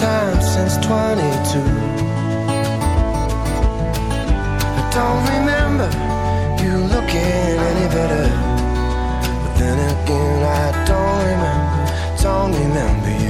time since 22. I don't remember you looking any better. But then again, I don't remember, don't remember you.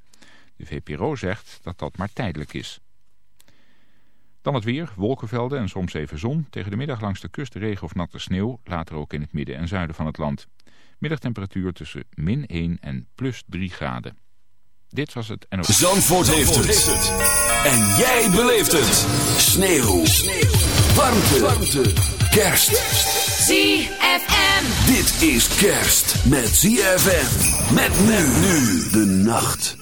De VPRO zegt dat dat maar tijdelijk is. Dan het weer, wolkenvelden en soms even zon. Tegen de middag langs de kust regen of natte sneeuw. Later ook in het midden en zuiden van het land. Middagtemperatuur tussen min 1 en plus 3 graden. Dit was het NOS. Zandvoort, heeft, het. En jij beleeft het. Sneeuw. sneeuw. Warmte. Warmte. Kerst. ZFM. Dit is kerst met ZFM. Met nu nu de nacht.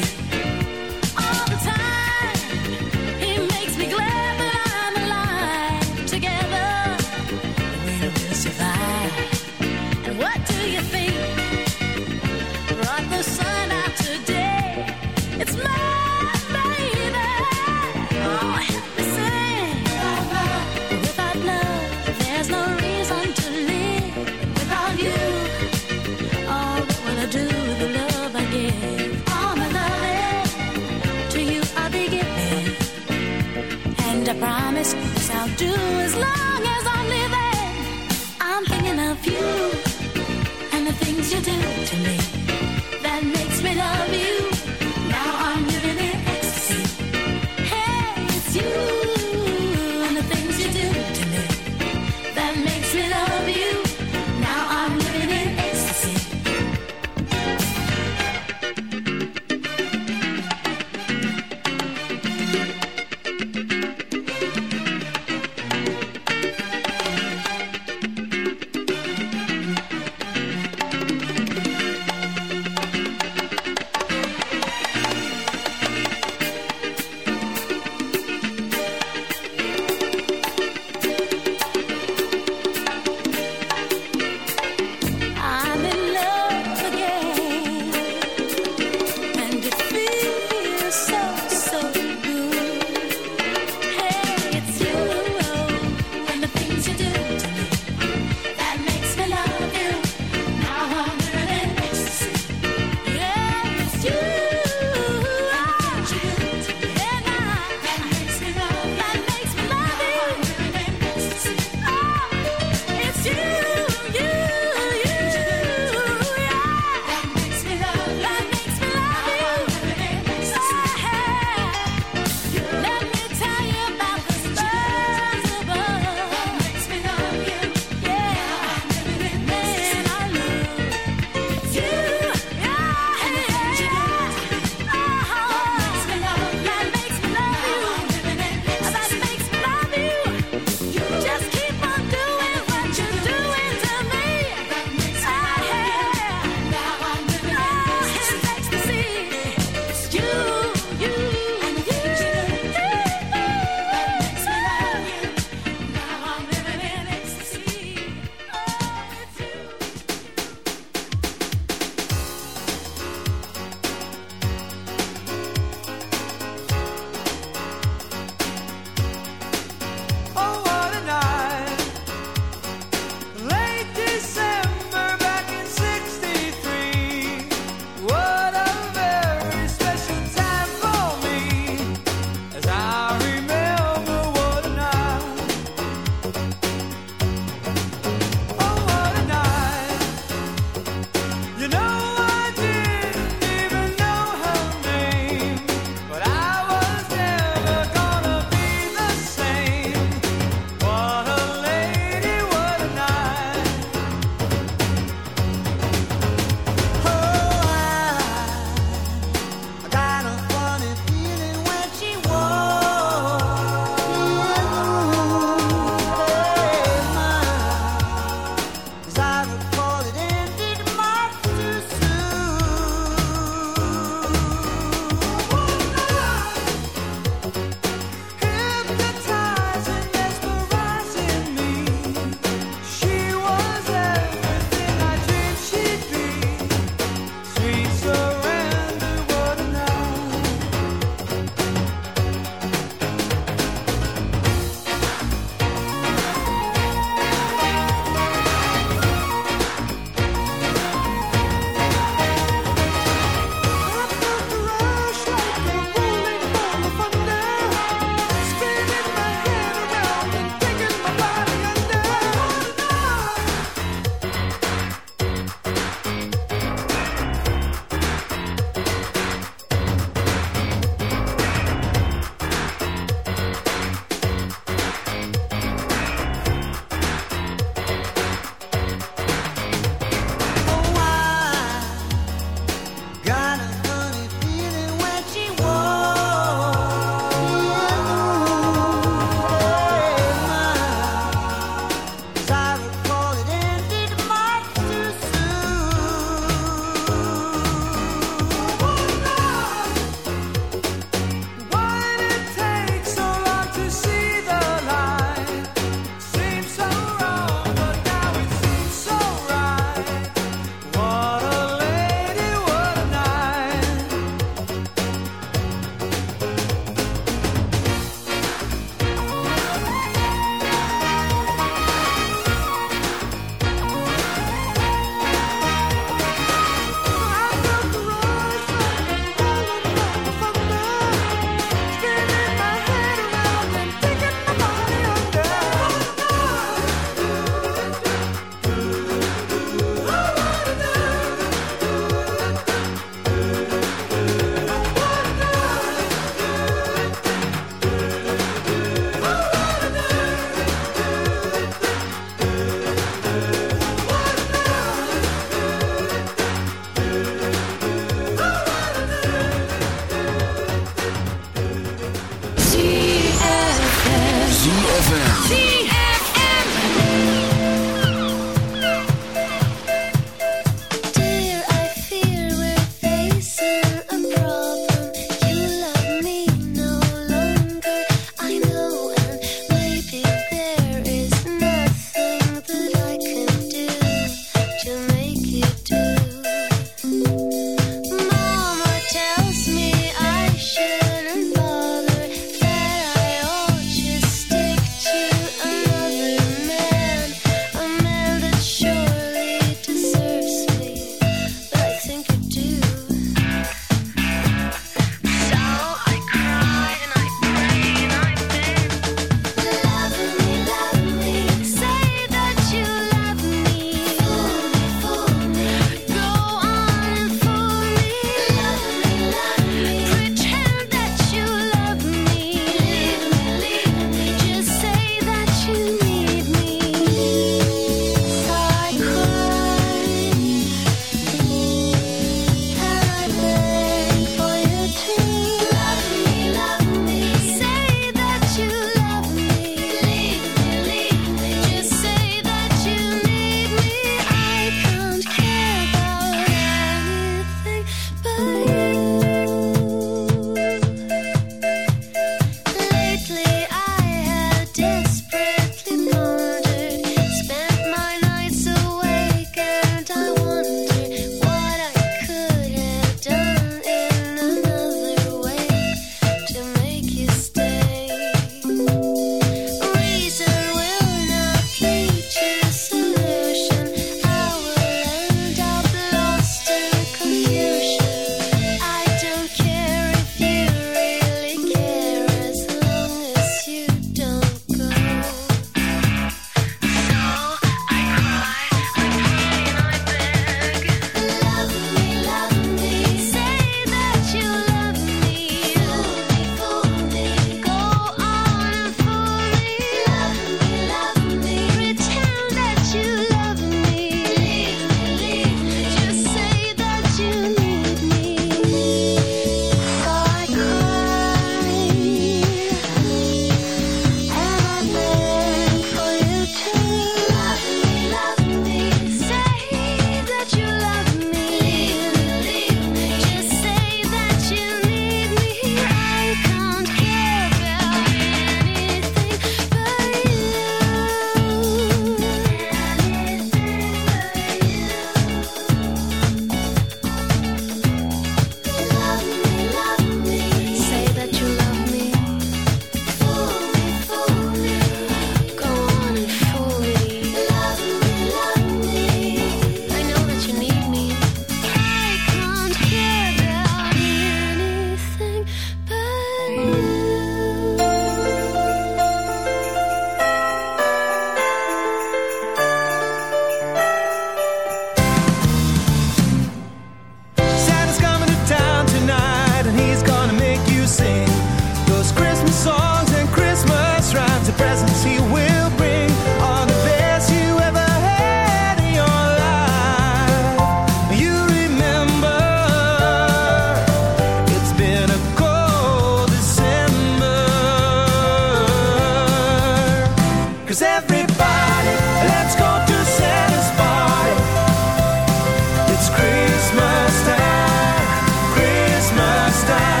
understand.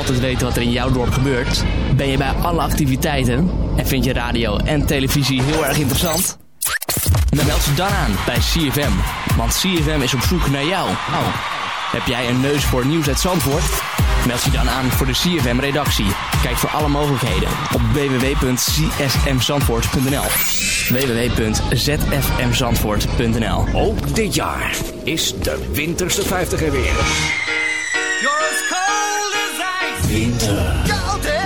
Altijd weten wat er in jouw dorp gebeurt? Ben je bij alle activiteiten? En vind je radio en televisie heel erg interessant? Dan meld je dan aan bij CFM. Want CFM is op zoek naar jou. Oh. Heb jij een neus voor nieuws uit Zandvoort? Meld je dan aan voor de CFM-redactie. Kijk voor alle mogelijkheden op www.csmzandvoort.nl www.zfmzandvoort.nl Ook dit jaar is de Winterse 50 er weer.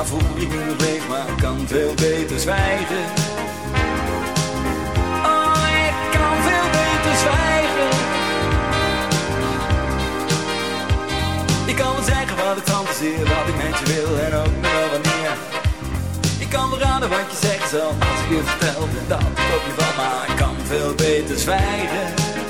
Waarvoor ik nog leef, maar ik kan veel beter zwijgen. Oh, ik kan veel beter zwijgen. Ik kan wel zeggen wat ik fantaseer, wat ik met je wil en ook nog wel wanneer. Ik kan wel raden wat je zegt zelf als ik je vertel dat ik op je maar ik kan veel beter zwijgen.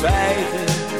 Zwijgen.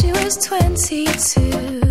she was 22.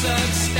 ZFM.